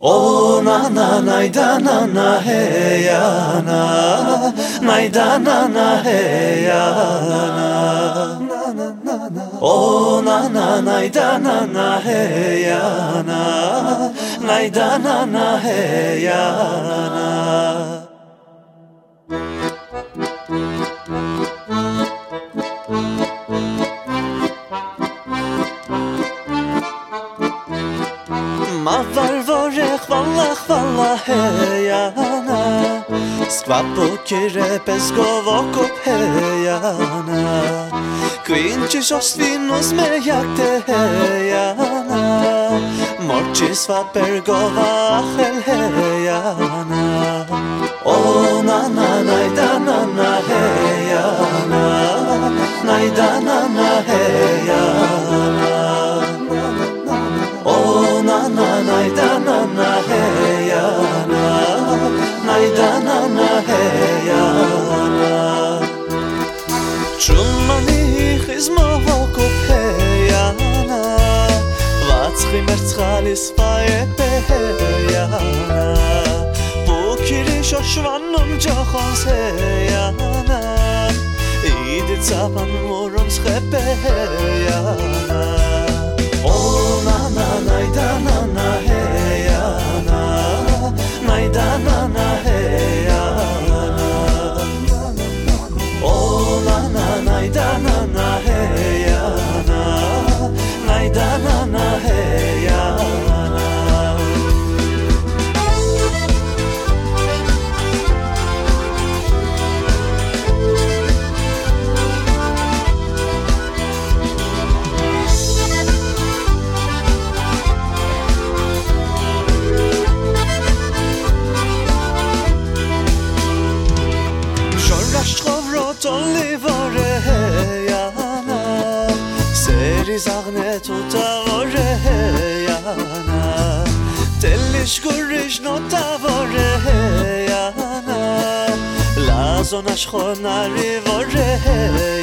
O na na na da na na he ya na na da na na he ya na O na na na da na na he ya na na da na na he ya na hejana Skvapo kire peskovo kop hejana Kvinči šosvinos me jakte hejana Morči svaper gova hel hejana O na na na na na hejana Na na na Fae heyana Bukiri shoshvanum jokhons heyana Idi tsapan murums khepe son aşkın arı var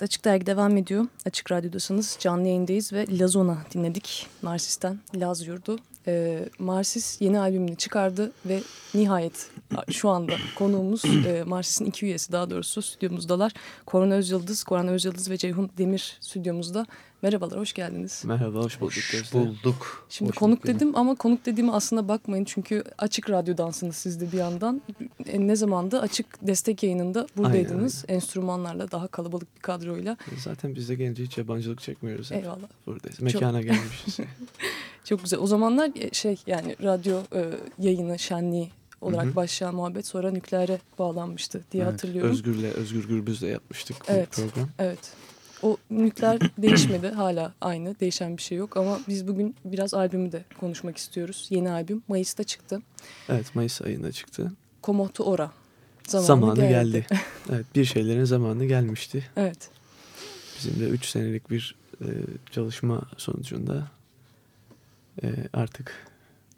Evet Açık Dergi devam ediyor. Açık Radyo'dasınız. Canlı yayındayız ve Lazona dinledik. Narsis'ten Laz Yurdu. Ee, Marsis yeni albümünü çıkardı ve nihayet şu anda konuğumuz e, Marsis'in iki üyesi daha doğrusu stüdyomuzdalar. Koran Özyıldız, Koran Özyıldız ve Ceyhun Demir stüdyomuzda. Merhabalar, hoş geldiniz. Merhaba, hoş bulduk. Hoş bulduk. Şimdi hoş konuk bulduk dedim ama konuk dediğime aslında bakmayın. Çünkü açık radyodansınız siz de bir yandan. E, ne zamanda açık destek yayınında buradaydınız. Aynen. Enstrümanlarla, daha kalabalık bir kadroyla. Zaten biz de gelince hiç yabancılık çekmiyoruz. Hep. Eyvallah. Buradayız. Mekana Çok... gelmişiz. Çok güzel. O zamanlar e, şey yani radyo e, yayını, şenliği olarak Hı -hı. başlayan muhabbet sonra nükleere bağlanmıştı diye evet, hatırlıyorum. Özgür'le, Özgür Gürbüz'le yapmıştık evet, program. Evet. O nükleer değişmedi. Hala aynı. Değişen bir şey yok. Ama biz bugün biraz albümü de konuşmak istiyoruz. Yeni albüm Mayıs'ta çıktı. Evet Mayıs ayında çıktı. Komotu Ora. Zamanı, zamanı geldi. geldi. evet bir şeylerin zamanı gelmişti. Evet. Bizim de üç senelik bir e, çalışma sonucunda e, artık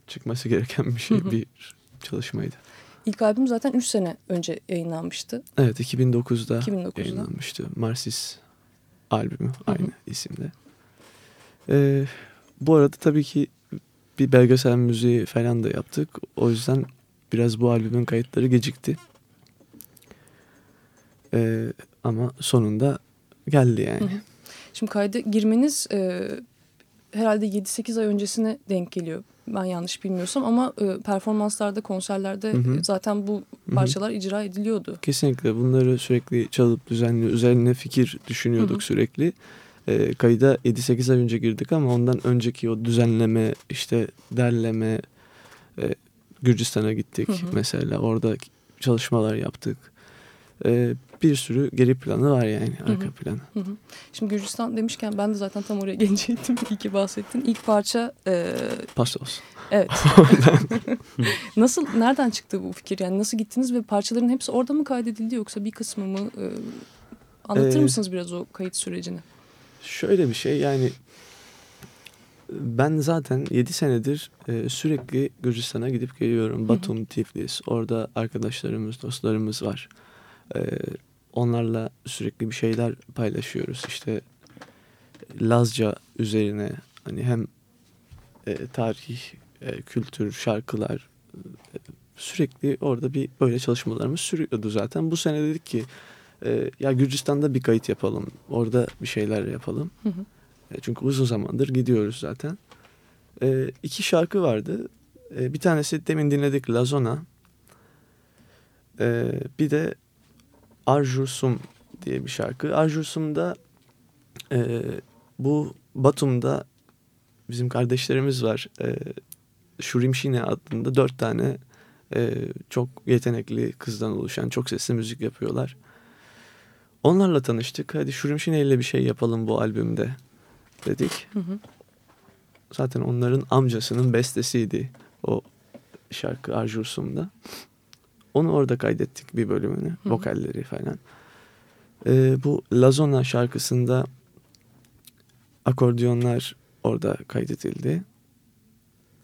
çıkması gereken bir şey, bir çalışmaydı. İlk albüm zaten 3 sene önce yayınlanmıştı. Evet 2009'da, 2009'da. yayınlanmıştı. Marsis albümü aynı Hı -hı. isimde. Ee, bu arada tabii ki bir belgesel müziği falan da yaptık. O yüzden biraz bu albümün kayıtları gecikti. Ee, ama sonunda geldi yani. Hı hı. Şimdi kayda girmeniz e, herhalde 7-8 ay öncesine denk geliyor. Ben yanlış bilmiyorsam ama e, performanslarda, konserlerde hı hı. zaten bu parçalar hı hı. icra ediliyordu. Kesinlikle bunları sürekli çalıp düzenli, üzerine fikir düşünüyorduk hı hı. sürekli. E, kayıda 7-8 ay önce girdik ama ondan önceki o düzenleme, işte derleme, e, Gürcistan'a gittik hı hı. mesela. Orada çalışmalar yaptık. E, bir sürü geri planı var yani arka hı hı. planı. Hı hı. Şimdi Gürcistan demişken ben de zaten tam oraya gelecektim. İyi ki bahsettin. İlk parça... E... Pastos. Evet. nasıl, nereden çıktı bu fikir? Yani nasıl gittiniz ve parçaların hepsi orada mı kaydedildi yoksa bir kısmı mı? E... Anlatır ee, mısınız biraz o kayıt sürecini? Şöyle bir şey yani ben zaten 7 senedir e, sürekli Gürcistan'a gidip geliyorum. Batum, Tiflis. Orada arkadaşlarımız, dostlarımız var. E, onlarla sürekli bir şeyler paylaşıyoruz. İşte Lazca üzerine hani hem e, tarih, e, kültür, şarkılar e, sürekli orada bir böyle çalışmalarımız sürüyordu zaten. Bu sene dedik ki e, ya Gürcistan'da bir kayıt yapalım. Orada bir şeyler yapalım. Hı hı. E, çünkü uzun zamandır gidiyoruz zaten. E, iki şarkı vardı. E, bir tanesi demin dinledik Lazona. E, bir de Arjursum diye bir şarkı. Arjursum'da e, bu Batum'da bizim kardeşlerimiz var. E, Şurimşine adında dört tane e, çok yetenekli kızdan oluşan çok sesli müzik yapıyorlar. Onlarla tanıştık. Hadi Şurimşine ile bir şey yapalım bu albümde dedik. Hı hı. Zaten onların amcasının bestesiydi o şarkı Arjursum'da. Onu orada kaydettik bir bölümünü. Hı hı. Vokalleri falan. Ee, bu Lazona şarkısında akordiyonlar orada kaydedildi.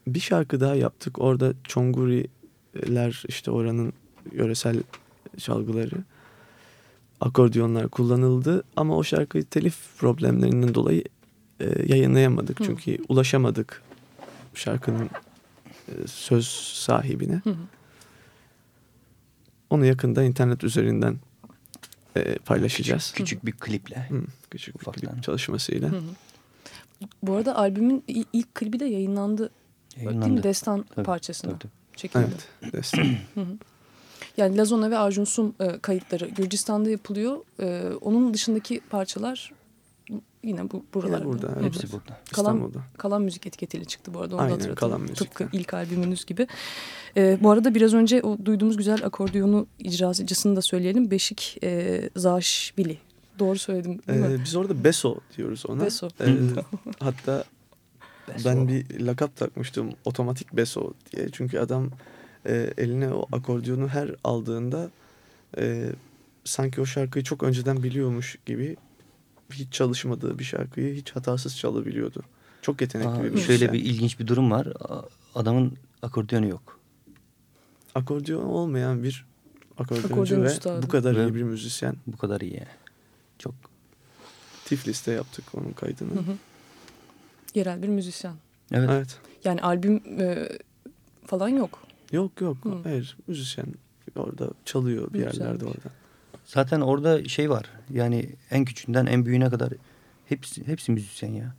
Bir şarkı daha yaptık. Orada çonguriler işte oranın yöresel çalgıları akordiyonlar kullanıldı ama o şarkıyı telif problemlerinden dolayı e, yayınlayamadık. Hı. Çünkü ulaşamadık şarkının e, söz sahibine. Hı. Onu yakında internet üzerinden e, paylaşacağız. Küçük, küçük bir kliple. Hı, küçük Ufaktan. bir klip çalışmasıyla. Hı hı. Bu arada albümün ilk klibi de yayınlandı. Yayınlandı. Değil mi? Destan tabii, parçasına tabii, çekildi. Evet, Destan. Yani Lazona ve Arjun Sum e, kayıtları Gürcistan'da yapılıyor. E, onun dışındaki parçalar yine bu buralarda. burada. Evet. Hepsi burada. Kalan, İstanbul'da. kalan müzik etiketiyle çıktı bu arada. Onu Aynen kalan müzik. Tıpkı ilk albümünüz gibi. E, bu arada biraz önce o duyduğumuz güzel akordiyonu icracısını da söyleyelim. Beşik e, Zaşbili. Doğru söyledim değil ee, mi? Biz orada Beso diyoruz ona. Beso. Ee, hatta Beso. ben bir lakap takmıştım. Otomatik Beso diye. Çünkü adam e, eline o akordiyonu her aldığında e, sanki o şarkıyı çok önceden biliyormuş gibi hiç çalışmadığı bir şarkıyı hiç hatasız çalabiliyordu. Çok yetenekli Aa, bir Şöyle bir ilginç bir durum var. Adamın akordiyonu yok. Akordiyon olmayan bir akordiyoncu Akordiyon ve üstadı. bu kadar ve iyi bir müzisyen. Bu kadar iyi. Çok. Tiflis'te yaptık onun kaydını. Hı hı. Yerel bir müzisyen. Evet. evet. Yani albüm e, falan yok. Yok yok. Hı. Hayır. Müzisyen orada çalıyor bir Müzisyen. yerlerde orada. Zaten orada şey var. Yani en küçüğünden en büyüğüne kadar hepsi hepsi müzisyen ya.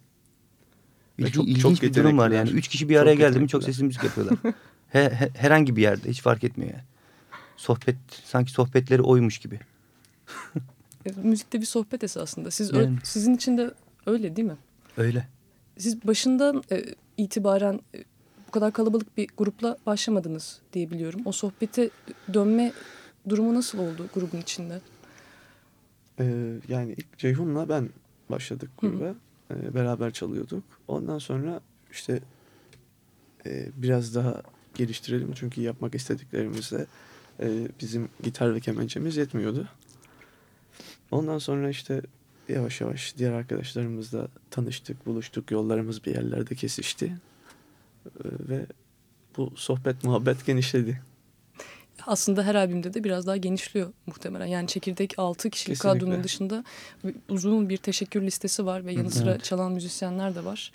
İlgi, çok, ilginç çok bir durum var yani. Üç kişi bir araya geldi mi çok sesli müzik yapıyorlar. he, he, herhangi bir yerde hiç fark etmiyor yani. Sohbet sanki sohbetleri oymuş gibi. e, müzikte bir sohbet esasında. Siz yani. sizin için de öyle değil mi? Öyle. Siz başından e, itibaren e, bu kadar kalabalık bir grupla başlamadınız diye biliyorum. O sohbete dönme durumu nasıl oldu grubun içinde? Ee, yani ilk Ceyhun'la ben başladık gruba. Ee, beraber çalıyorduk. Ondan sonra işte e, biraz daha geliştirelim. Çünkü yapmak istediklerimizde e, bizim gitar ve kemençemiz yetmiyordu. Ondan sonra işte yavaş yavaş diğer arkadaşlarımızla tanıştık, buluştuk. Yollarımız bir yerlerde kesişti. E, ve bu sohbet muhabbet genişledi. Aslında her albümde de biraz daha genişliyor muhtemelen. Yani çekirdek 6 kişilik Kesinlikle. kadronun dışında uzun bir teşekkür listesi var ve yanı sıra evet. çalan müzisyenler de var.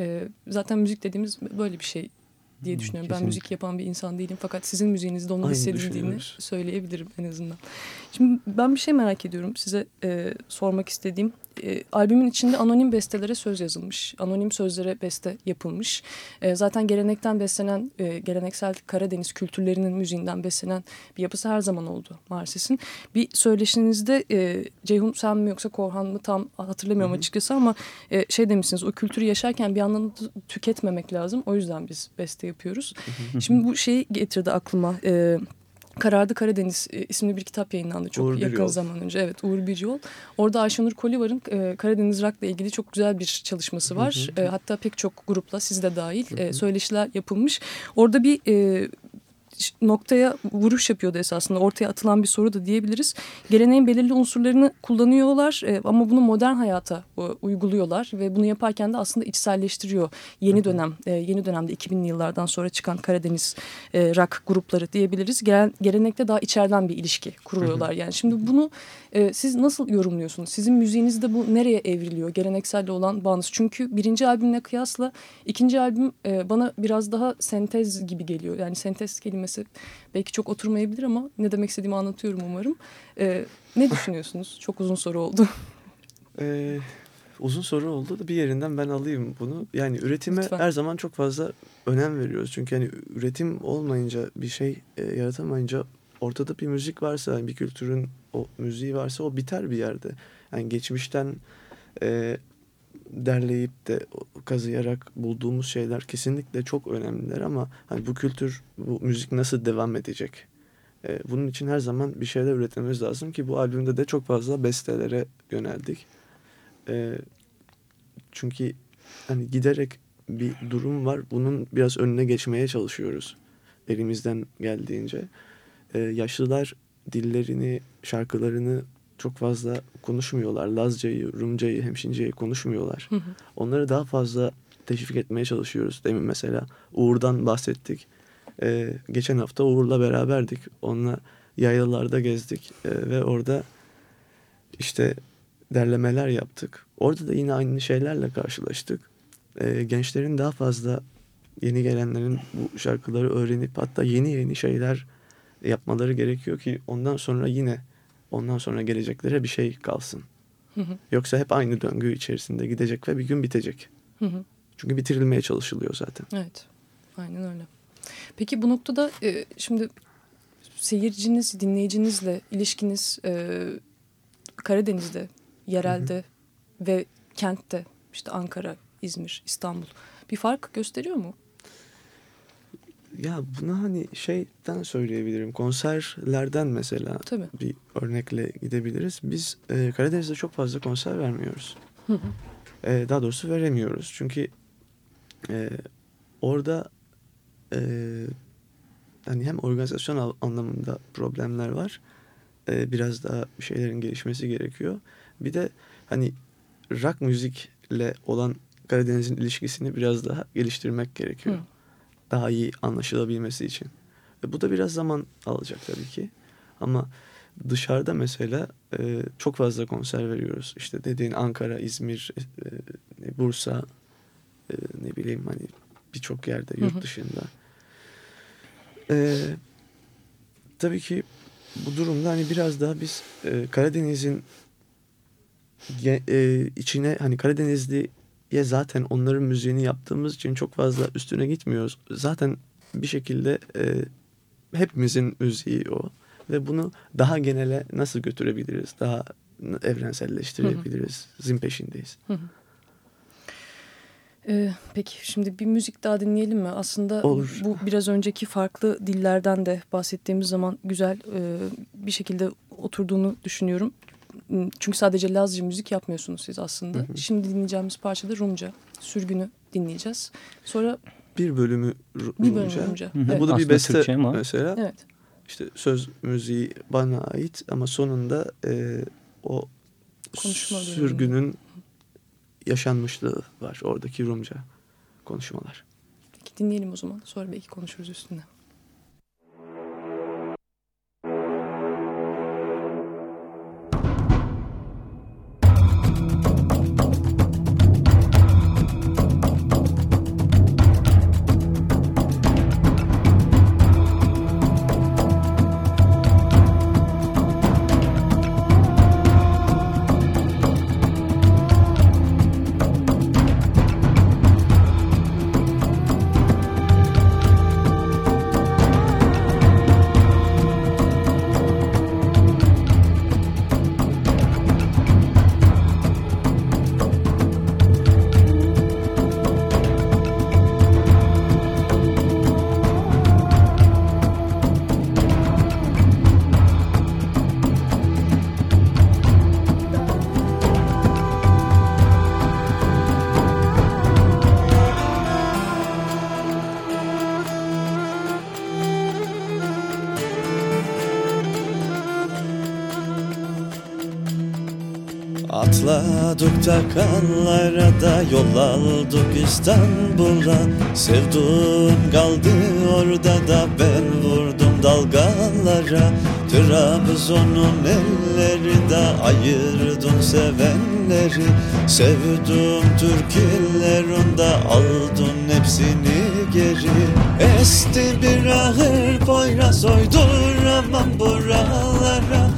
Ee, zaten müzik dediğimiz böyle bir şey diye düşünüyorum. Kesinlikle. Ben müzik yapan bir insan değilim fakat sizin müziğinizde onu hissedildiğini söyleyebilirim en azından. Şimdi ben bir şey merak ediyorum size e, sormak istediğim. e, albümün içinde anonim bestelere söz yazılmış. Anonim sözlere beste yapılmış. E, zaten gelenekten beslenen, e, geleneksel Karadeniz kültürlerinin müziğinden beslenen bir yapısı her zaman oldu Marsis'in. Bir söyleşinizde e, Ceyhun sen mi yoksa Korhan mı tam hatırlamıyorum Hı -hı. açıkçası ama e, şey demişsiniz o kültürü yaşarken bir yandan tüketmemek lazım. O yüzden biz beste yapıyoruz. Hı -hı. Şimdi bu şeyi getirdi aklıma. E, Karardı Karadeniz e, isimli bir kitap yayınlandı çok Uğur yakın zaman önce. Evet Uğur Bir Yol. Orada Ayşenur Kolivar'ın e, Karadeniz Rock'la ilgili çok güzel bir çalışması var. Hı hı. E, hatta pek çok grupla siz de dahil hı hı. E, söyleşiler yapılmış. Orada bir e, noktaya vuruş yapıyordu esasında. Ortaya atılan bir soru da diyebiliriz. Geleneğin belirli unsurlarını kullanıyorlar e, ama bunu modern hayata e, uyguluyorlar ve bunu yaparken de aslında içselleştiriyor. Yeni dönem, e, yeni dönemde 2000'li yıllardan sonra çıkan Karadeniz e, rock grupları diyebiliriz. Gelen, gelenekte daha içeriden bir ilişki kuruyorlar. Yani şimdi bunu e, siz nasıl yorumluyorsunuz? Sizin müziğinizde bu nereye evriliyor? Gelenekselle olan bağınız. Çünkü birinci albümle kıyasla ikinci albüm e, bana biraz daha sentez gibi geliyor. Yani sentez kelimesi belki çok oturmayabilir ama ne demek istediğimi anlatıyorum umarım. E, ne düşünüyorsunuz? Çok uzun soru oldu. Ee, uzun soru oldu da bir yerinden ben alayım bunu. Yani üretime Lütfen. her zaman çok fazla önem veriyoruz. Çünkü hani üretim olmayınca bir şey e, yaratamayınca ortada bir müzik varsa, bir kültürün o müziği varsa o biter bir yerde. Yani geçmişten e, derleyip de kazıyarak bulduğumuz şeyler kesinlikle çok önemliler ama hani bu kültür, bu müzik nasıl devam edecek? E, bunun için her zaman bir şeyler üretmemiz lazım ki bu albümde de çok fazla bestelere yöneldik. E, çünkü hani giderek bir durum var. Bunun biraz önüne geçmeye çalışıyoruz elimizden geldiğince e, yaşlılar dillerini, şarkılarını çok fazla konuşmuyorlar. Lazcayı, Rumcayı, Hemşinceyi konuşmuyorlar. Hı hı. Onları daha fazla teşvik etmeye çalışıyoruz. Demin mesela Uğur'dan bahsettik. Ee, geçen hafta Uğur'la beraberdik. Onunla yaylalarda gezdik ee, ve orada işte derlemeler yaptık. Orada da yine aynı şeylerle karşılaştık. Ee, gençlerin daha fazla yeni gelenlerin bu şarkıları öğrenip hatta yeni yeni şeyler yapmaları gerekiyor ki ondan sonra yine ondan sonra geleceklere bir şey kalsın. Hı hı. Yoksa hep aynı döngü içerisinde gidecek ve bir gün bitecek. Hı hı. Çünkü bitirilmeye çalışılıyor zaten. Evet. Aynen öyle. Peki bu noktada e, şimdi seyirciniz, dinleyicinizle ilişkiniz e, Karadeniz'de, yerelde hı hı. ve kentte işte Ankara, İzmir, İstanbul bir fark gösteriyor mu? Ya buna hani şeyden söyleyebilirim. Konserlerden mesela Tabii. bir örnekle gidebiliriz. Biz e, Karadeniz'de çok fazla konser vermiyoruz. E, daha doğrusu veremiyoruz. Çünkü e, orada e, hani hem organizasyon anlamında problemler var. E, biraz daha bir şeylerin gelişmesi gerekiyor. Bir de hani rock müzikle olan Karadeniz'in ilişkisini biraz daha geliştirmek gerekiyor. Hı daha iyi anlaşılabilmesi için. Ve bu da biraz zaman alacak tabii ki. Ama dışarıda mesela e, çok fazla konser veriyoruz. İşte dediğin Ankara, İzmir, e, Bursa, e, ne bileyim hani birçok yerde yurt dışında. E, tabii ki bu durumda hani biraz daha biz e, Karadeniz'in e, içine hani Karadenizli ya zaten onların müziğini yaptığımız için çok fazla üstüne gitmiyoruz. Zaten bir şekilde e, hepimizin müziği o. Ve bunu daha genele nasıl götürebiliriz? Daha evrenselleştirebiliriz? Hı hı. Zin peşindeyiz. Hı hı. Ee, peki şimdi bir müzik daha dinleyelim mi? Aslında Olur. bu biraz önceki farklı dillerden de bahsettiğimiz zaman güzel e, bir şekilde oturduğunu düşünüyorum. Çünkü sadece Lazca müzik yapmıyorsunuz siz aslında. Hı hı. Şimdi dinleyeceğimiz parçada Rumca, Sürgün'ü dinleyeceğiz. Sonra bir bölümü Rumca. Bir bölümü Rumca. Hı hı. Evet. Bu da bir beste mesela. Evet. İşte söz müziği bana ait ama sonunda e, o Konuşma sürgünün bölümü. yaşanmışlığı var oradaki Rumca konuşmalar. Peki dinleyelim o zaman. Sonra belki konuşuruz üstüne. Atladık takallara da yol aldık İstanbul'a. Sevduğum kaldı orada da ben vurdum dalgalara. Trabzon'un elleri de ayırdın sevenleri. Sevduğum türküler onda aldın hepsini geri. Esti bir ahır poyraz oyduramam buralara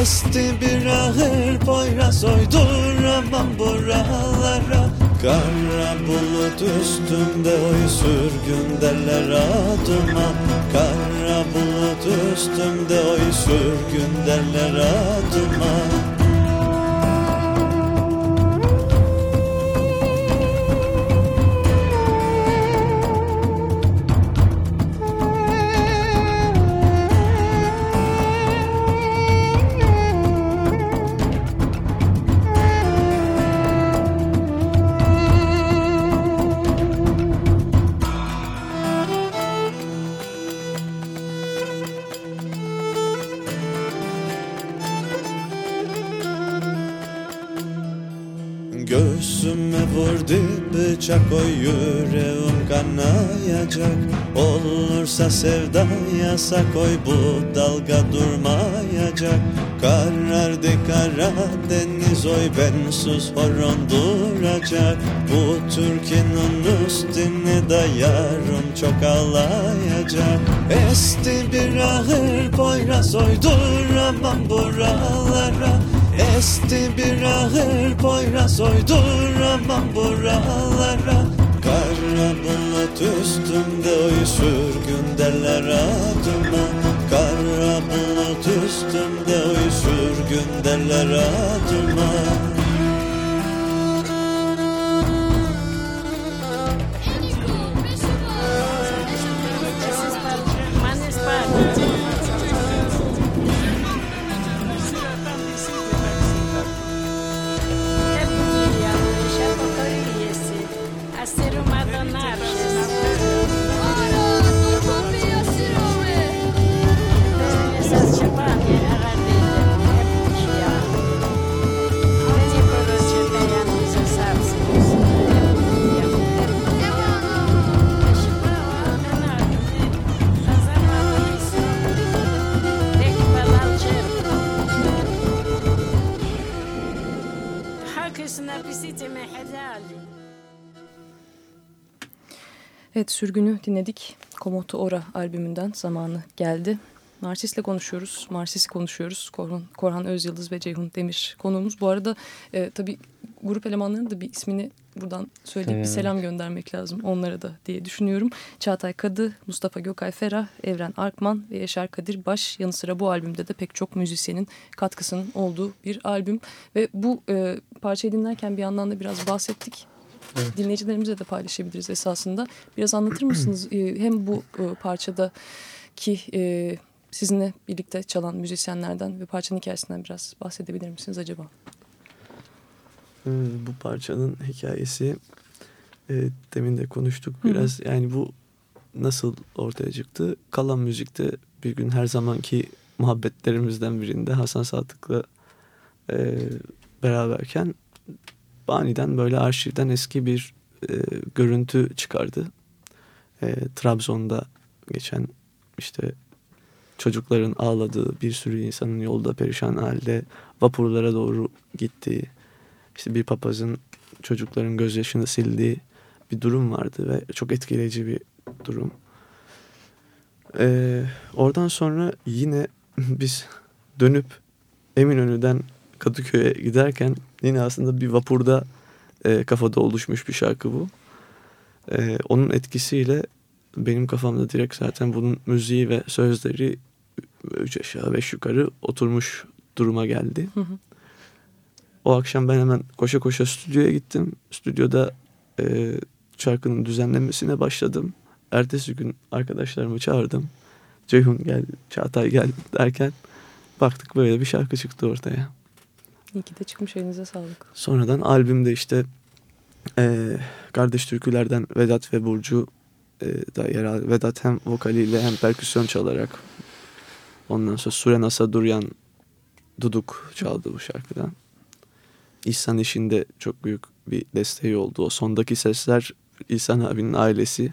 Esti bir ahır poyraz oyduramam buralara Kara bulut üstümde oy sürgün derler adıma. Kara bulut üstümde oy sürgün derler adıma Olursa sevda yasak oy bu dalga durmayacak. Karardı kara deniz oy bensiz horon duracak. Bu Türkiye'nin üstüne dayarım çok ağlayacak. Esti bir ahır poyraz oy duramam buralara. Esti bir ahır poyraz oyduramam buralara Kara bulut üstümde oy sürgün derler adıma. Kara bulut üstümde oy sürgün derler adıma Evet sürgünü dinledik. Komoto Ora albümünden zamanı geldi. Narsis'le konuşuyoruz. Marsis'i konuşuyoruz. Korhan, Korhan Özyıldız ve Ceyhun Demir konuğumuz. Bu arada e, tabii grup elemanlarının da bir ismini buradan söyleyip evet. bir selam göndermek lazım onlara da diye düşünüyorum. Çağatay Kadı, Mustafa Gökay Ferah, Evren Arkman ve Yaşar Kadir Baş yanı sıra bu albümde de pek çok müzisyenin katkısının olduğu bir albüm. Ve bu e, parçayı dinlerken bir yandan da biraz bahsettik. Evet. Dinleyicilerimize de paylaşabiliriz esasında. Biraz anlatır mısınız e, hem bu e, parçada ki e, sizinle birlikte çalan müzisyenlerden ve parçanın hikayesinden biraz bahsedebilir misiniz acaba? Bu parçanın hikayesi demin de konuştuk biraz. Hı hı. Yani bu nasıl ortaya çıktı? Kalan Müzik'te bir gün her zamanki muhabbetlerimizden birinde Hasan Sadık'la e, beraberken aniden böyle arşivden eski bir e, görüntü çıkardı. E, Trabzon'da geçen işte çocukların ağladığı bir sürü insanın yolda perişan halde vapurlara doğru gittiği işte bir papazın çocukların gözyaşını sildiği bir durum vardı ve çok etkileyici bir durum. Ee, oradan sonra yine biz dönüp Eminönü'den Kadıköy'e giderken yine aslında bir vapurda e, kafada oluşmuş bir şarkı bu. E, onun etkisiyle benim kafamda direkt zaten bunun müziği ve sözleri üç aşağı beş yukarı oturmuş duruma geldi. Hı hı. O akşam ben hemen koşa koşa stüdyoya gittim. Stüdyoda e, şarkının düzenlemesine başladım. Ertesi gün arkadaşlarımı çağırdım. Ceyhun gel, Çağatay gel derken baktık böyle bir şarkı çıktı ortaya. İyi ki de çıkmış elinize sağlık. Sonradan albümde işte e, Kardeş Türkülerden Vedat ve Burcu e, da yer aldı. Vedat hem vokaliyle hem perküsyon çalarak ondan sonra Suren Asaduryan Duduk çaldı bu şarkıdan. İhsan işinde çok büyük bir desteği oldu. O sondaki sesler İhsan abinin ailesi.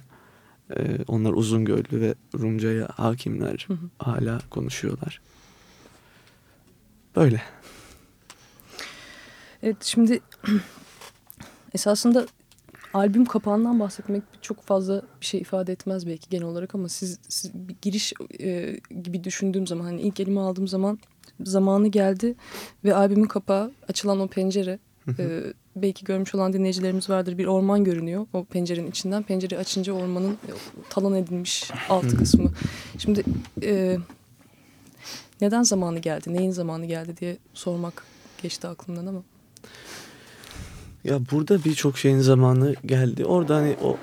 E, onlar Uzungöllü ve Rumca'ya hakimler. Hı hı. Hala konuşuyorlar. Böyle. Evet şimdi esasında albüm kapağından bahsetmek çok fazla bir şey ifade etmez belki genel olarak ama siz, siz bir giriş e, gibi düşündüğüm zaman hani ilk elime aldığım zaman zamanı geldi ve albümün kapağı açılan o pencere e, belki görmüş olan dinleyicilerimiz vardır bir orman görünüyor o pencerenin içinden. Pencereyi açınca ormanın talan edilmiş alt kısmı. Şimdi e, neden zamanı geldi neyin zamanı geldi diye sormak geçti aklımdan ama. Ya burada birçok şeyin zamanı geldi. Orada hani o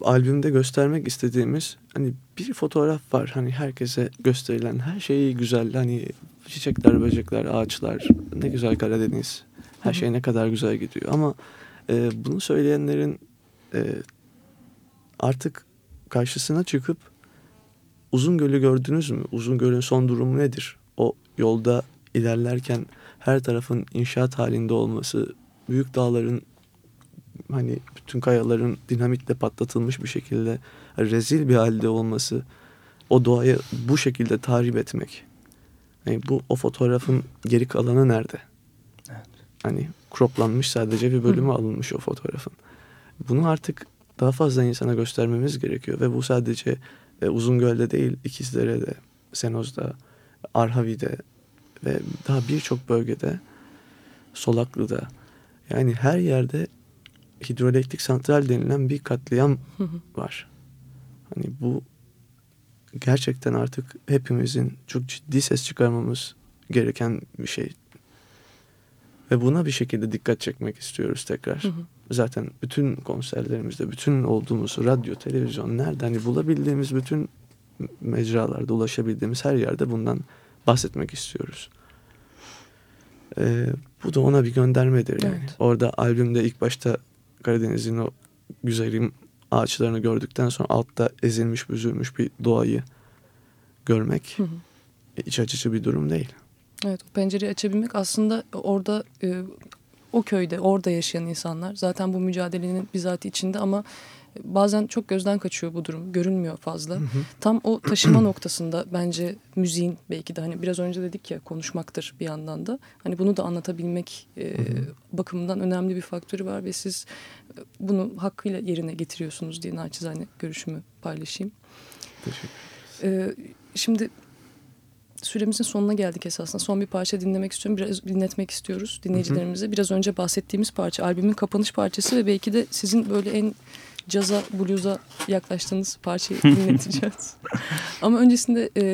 albümde göstermek istediğimiz hani bir fotoğraf var. Hani herkese gösterilen her şey güzel. Hani çiçekler, böcekler, ağaçlar ne güzel Karadeniz. Her şey ne kadar güzel gidiyor. Ama e, bunu söyleyenlerin e, artık karşısına çıkıp Uzun Gölü gördünüz mü? Uzun Göl'ün son durumu nedir? O yolda ilerlerken her tarafın inşaat halinde olması, büyük dağların hani bütün kayaların dinamitle patlatılmış bir şekilde rezil bir halde olması, o doğayı bu şekilde tahrip etmek. Yani bu o fotoğrafın geri kalanı nerede? Evet. Hani kroplanmış sadece bir bölümü alınmış o fotoğrafın. Bunu artık daha fazla insana göstermemiz gerekiyor ve bu sadece e, Uzungöl'de değil İkizdere'de, Senoz'da, Arhavi'de ve daha birçok bölgede Solaklı'da yani her yerde hidroelektrik santral denilen bir katliam var. Hani bu gerçekten artık hepimizin çok ciddi ses çıkarmamız gereken bir şey. Ve buna bir şekilde dikkat çekmek istiyoruz tekrar. Hı hı. Zaten bütün konserlerimizde, bütün olduğumuz radyo, televizyon, nerede hani bulabildiğimiz bütün mecralarda, ulaşabildiğimiz her yerde bundan bahsetmek istiyoruz. Ee, bu da ona bir göndermedir yani. Evet. Orada albümde ilk başta Karadeniz'in o güzelim ağaçlarını gördükten sonra altta ezilmiş, büzülmüş bir doğayı görmek hı hı. iç açıcı bir durum değil. Evet o pencereyi açabilmek aslında orada e, o köyde orada yaşayan insanlar zaten bu mücadelenin bizatihi içinde ama bazen çok gözden kaçıyor bu durum. Görünmüyor fazla. Hı hı. Tam o taşıma noktasında bence müziğin belki de hani biraz önce dedik ya konuşmaktır bir yandan da. Hani bunu da anlatabilmek e, hı hı. bakımından önemli bir faktörü var ve siz e, bunu hakkıyla yerine getiriyorsunuz diye naçizane görüşümü paylaşayım. Teşekkür ee, Şimdi süremizin sonuna geldik esasında. Son bir parça dinlemek istiyorum. Biraz dinletmek istiyoruz dinleyicilerimize. Biraz önce bahsettiğimiz parça albümün kapanış parçası ve belki de sizin böyle en caza, bluza yaklaştığınız parçayı dinleteceğiz. Ama öncesinde e,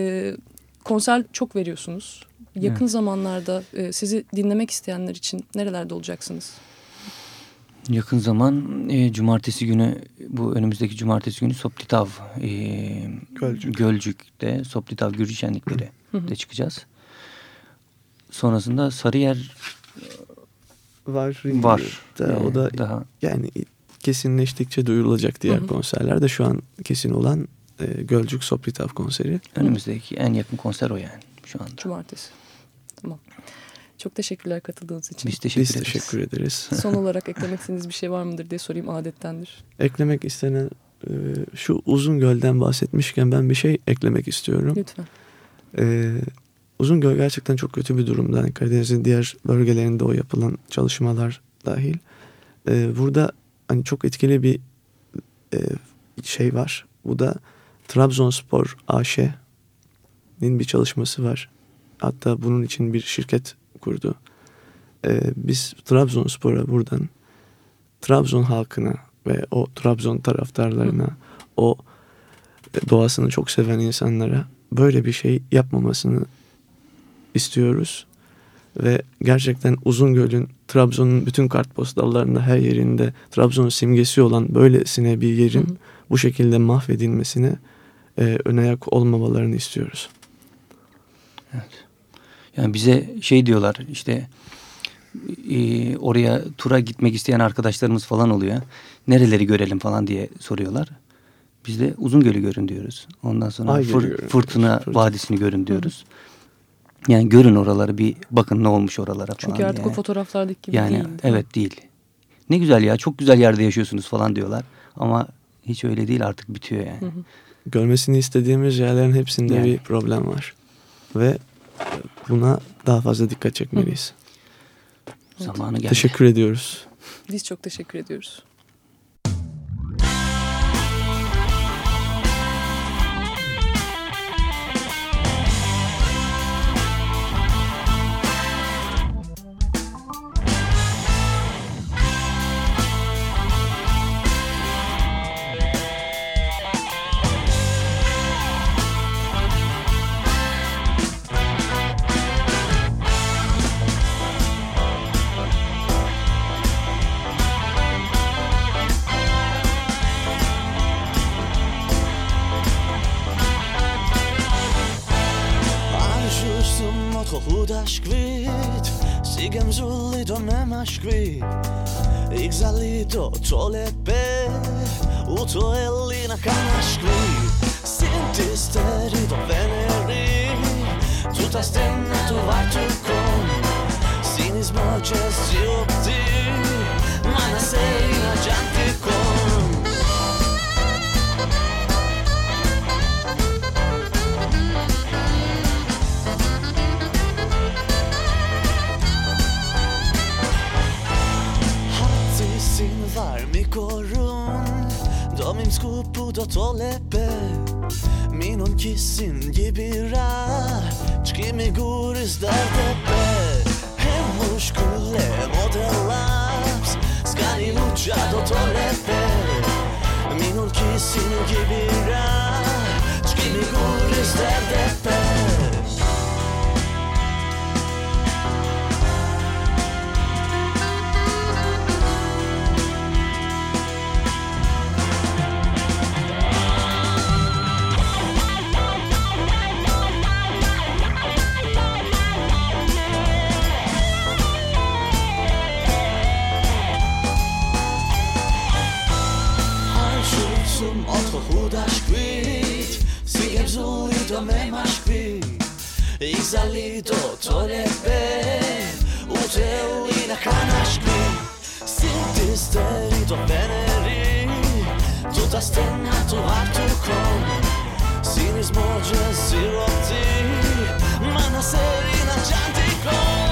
konser çok veriyorsunuz. Yakın evet. zamanlarda e, sizi dinlemek isteyenler için nerelerde olacaksınız? Yakın zaman e, cumartesi günü bu önümüzdeki cumartesi günü Soplitav e, Gölcük. Gölcük'te Soplitav Gürcü Şenlikleri de çıkacağız. Sonrasında Sarıyer var. Var. Da, yani, o da daha yani kesinleştikçe duyurulacak diğer hı hı. konserlerde şu an kesin olan e, Gölcük Soplitav konseri. Önümüzdeki en yakın konser o yani şu anda. Cumartesi. Tamam. Çok teşekkürler katıldığınız için. Biz teşekkür, Biz ederiz. teşekkür ederiz. Son olarak eklemek istediğiniz bir şey var mıdır diye sorayım adettendir. Eklemek istenen e, şu uzun gölden bahsetmişken ben bir şey eklemek istiyorum. Lütfen. E, uzun göl gerçekten çok kötü bir durumda. Yani Karadeniz'in diğer bölgelerinde o yapılan çalışmalar dahil. E, burada hani çok etkili bir e, şey var. Bu da Trabzonspor AŞ'nin bir çalışması var. Hatta bunun için bir şirket kurdu. E, biz Trabzonspor'a buradan Trabzon halkına ve o Trabzon taraftarlarına, Hı. o doğasını çok seven insanlara böyle bir şey yapmamasını istiyoruz. Ve gerçekten Uzungöl'ün Trabzon'un bütün kartpostallarında her yerinde Trabzon simgesi olan böylesine bir yerin Hı. bu şekilde mahvedilmesine e, ön ayak olmamalarını istiyoruz. Evet. Yani bize şey diyorlar işte e, oraya tura gitmek isteyen arkadaşlarımız falan oluyor. Nereleri görelim falan diye soruyorlar. Biz de Uzungöl'ü görün diyoruz. Ondan sonra fır, Fırtına Fırtına Vadisi'ni görün diyoruz. Hı. Yani görün oraları bir bakın ne olmuş oralara Çünkü falan. artık yani. o fotoğraflardaki gibi yani, değil. değil Evet değil. Ne güzel ya çok güzel yerde yaşıyorsunuz falan diyorlar. Ama hiç öyle değil artık bitiyor yani. Hı hı. Görmesini istediğimiz yerlerin hepsinde yani. bir problem var. Ve buna daha fazla dikkat çekmeliyiz. Hı. Zamanı geldi. Teşekkür ediyoruz. Biz çok teşekkür ediyoruz. qui Exalito ciò le pe Utoellina canash qui Sin ti steri do Veneri tu ta stena tu con Sin izmoče si opti Ma na la na già skupu do to lepe Minon kisin gibira Çkimi guris dar tepe Hem mushkulle modellaps Skani lucha do to lepe Minon kisin gibira Çkimi guris dar tepe სულ 4-5-7 სიგებსული და მე მაშპი იზალიტო თოლებე უძეული და ხანაშკი სიტის ტერიტო ფენერი თუ დასტენა თუ არ თუ ხომ სინის მოჯე სიროპტი მანასერი და ჯანტიკო